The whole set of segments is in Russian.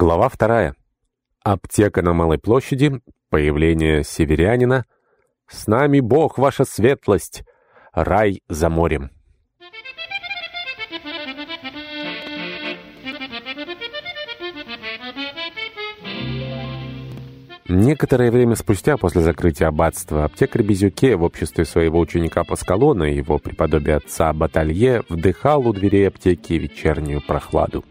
Глава вторая. Аптека на Малой площади. Появление северянина. «С нами Бог, ваша светлость! Рай за морем!» Некоторое время спустя после закрытия аббатства аптекарь Безюке в обществе своего ученика Паскалона и его преподобия отца Баталье вдыхал у дверей аптеки вечернюю прохладу.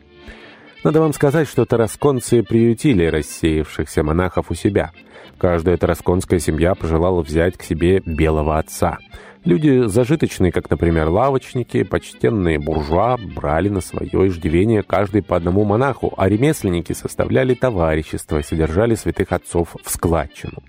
Надо вам сказать, что тарасконцы приютили рассеявшихся монахов у себя. Каждая тарасконская семья пожелала взять к себе белого отца. Люди зажиточные, как, например, лавочники, почтенные буржуа, брали на свое иждивение каждый по одному монаху, а ремесленники составляли товарищество и содержали святых отцов в складчину.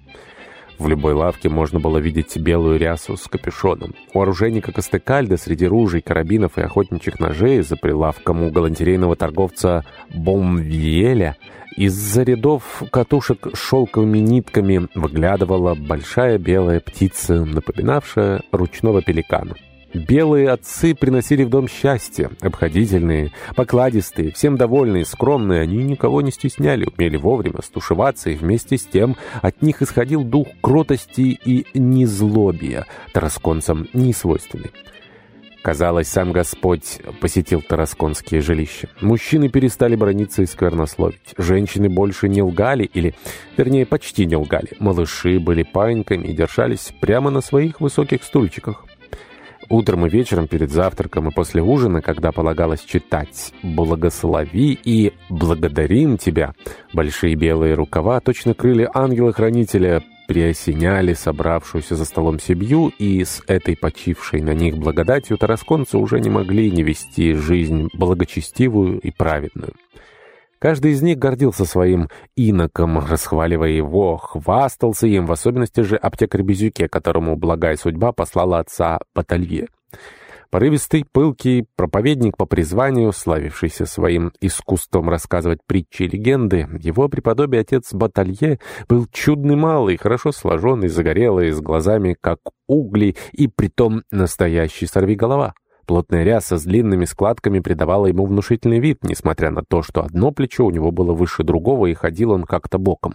В любой лавке можно было видеть белую рясу с капюшоном. У оружейника Костыкальда среди ружей, карабинов и охотничьих ножей за прилавком у галантерейного торговца Бомвиеля из-за рядов катушек с шелковыми нитками выглядывала большая белая птица, напоминавшая ручного пеликана. Белые отцы приносили в дом счастье, обходительные, покладистые, всем довольные, скромные. Они никого не стесняли, умели вовремя стушеваться, и вместе с тем от них исходил дух кротости и незлобия, тарасконцам несвойственный. Казалось, сам Господь посетил тарасконские жилища. Мужчины перестали брониться и сквернословить. Женщины больше не лгали, или, вернее, почти не лгали. Малыши были паиньками и держались прямо на своих высоких стульчиках. Утром и вечером перед завтраком и после ужина, когда полагалось читать «Благослови» и «Благодарим тебя», большие белые рукава, точно крылья ангела-хранителя, приосеняли собравшуюся за столом семью, и с этой почившей на них благодатью тарасконцы уже не могли не вести жизнь благочестивую и праведную. Каждый из них гордился своим иноком, расхваливая его, хвастался им, в особенности же аптекарь Безюке, которому благая судьба послала отца Баталье. Порывистый, пылкий, проповедник по призванию, славившийся своим искусством рассказывать притчи и легенды, его преподобие отец Баталье был чудный малый, хорошо сложенный, загорелый, с глазами как угли и притом настоящий сорвиголова. Плотная ряса с длинными складками придавала ему внушительный вид, несмотря на то, что одно плечо у него было выше другого, и ходил он как-то боком.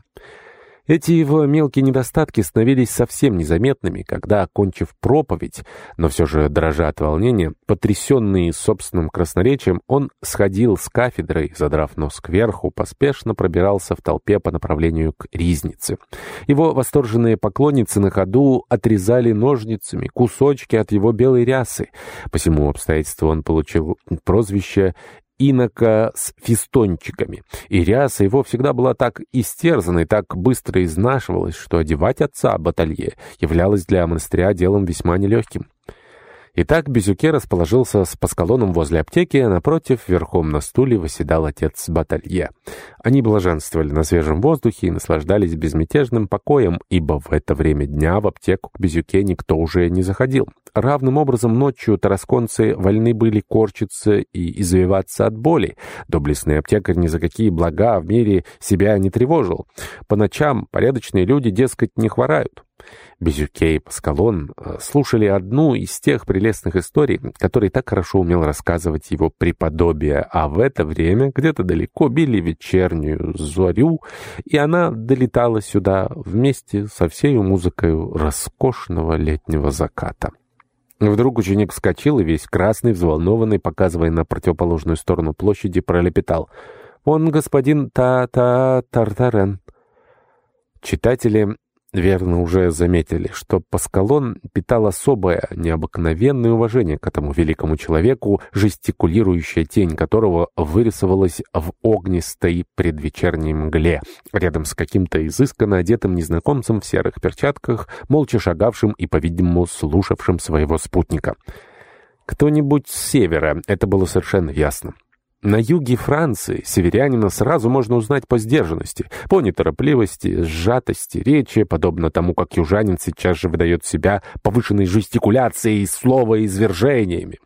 Эти его мелкие недостатки становились совсем незаметными, когда, окончив проповедь, но все же дрожа от волнения, потрясенный собственным красноречием, он сходил с кафедрой, задрав нос кверху, поспешно пробирался в толпе по направлению к ризнице. Его восторженные поклонницы на ходу отрезали ножницами кусочки от его белой рясы. По всему обстоятельству он получил прозвище инока с фистончиками, и ряса его всегда была так истерзана и так быстро изнашивалась, что одевать отца баталье являлось для монастыря делом весьма нелегким. Итак, Безюке расположился с Паскалоном возле аптеки, а напротив, верхом на стуле, восседал отец Баталье. Они блаженствовали на свежем воздухе и наслаждались безмятежным покоем, ибо в это время дня в аптеку к Безюке никто уже не заходил. Равным образом ночью тарасконцы вольны были корчиться и извиваться от боли. Доблестный аптекарь ни за какие блага в мире себя не тревожил. По ночам порядочные люди, дескать, не хворают. Безюке и Паскалон э, слушали одну из тех прелестных историй, которые так хорошо умел рассказывать его преподобие, а в это время где-то далеко били вечернюю зорю, и она долетала сюда вместе со всей музыкой роскошного летнего заката. Вдруг ученик вскочил и весь красный, взволнованный, показывая на противоположную сторону площади, пролепетал. «Он господин Та-Та-Тартарен». Читатели верно уже заметили, что Паскалон питал особое, необыкновенное уважение к этому великому человеку, жестикулирующая тень которого вырисовалась в огнистой предвечерней мгле, рядом с каким-то изысканно одетым незнакомцем в серых перчатках, молча шагавшим и, по-видимому, слушавшим своего спутника. Кто-нибудь с севера, это было совершенно ясно. На юге Франции северянина сразу можно узнать по сдержанности, по неторопливости, сжатости речи, подобно тому, как южанин сейчас же выдает себя повышенной жестикуляцией, слова извержениями.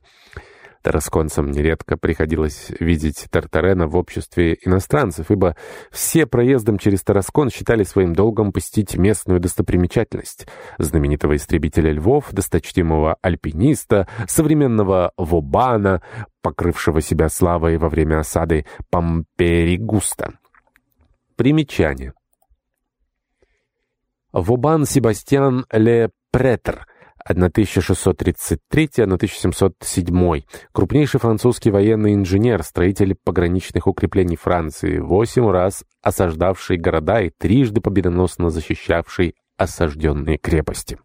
Тарасконцам нередко приходилось видеть Тартарена в обществе иностранцев, ибо все проездом через Тараскон считали своим долгом посетить местную достопримечательность. Знаменитого истребителя львов, досточтимого альпиниста, современного Вобана, покрывшего себя славой во время осады Памперигуста. Примечание. Вобан Себастьян Ле Претер – 1633-1707, крупнейший французский военный инженер, строитель пограничных укреплений Франции, восемь раз осаждавший города и трижды победоносно защищавший осажденные крепости.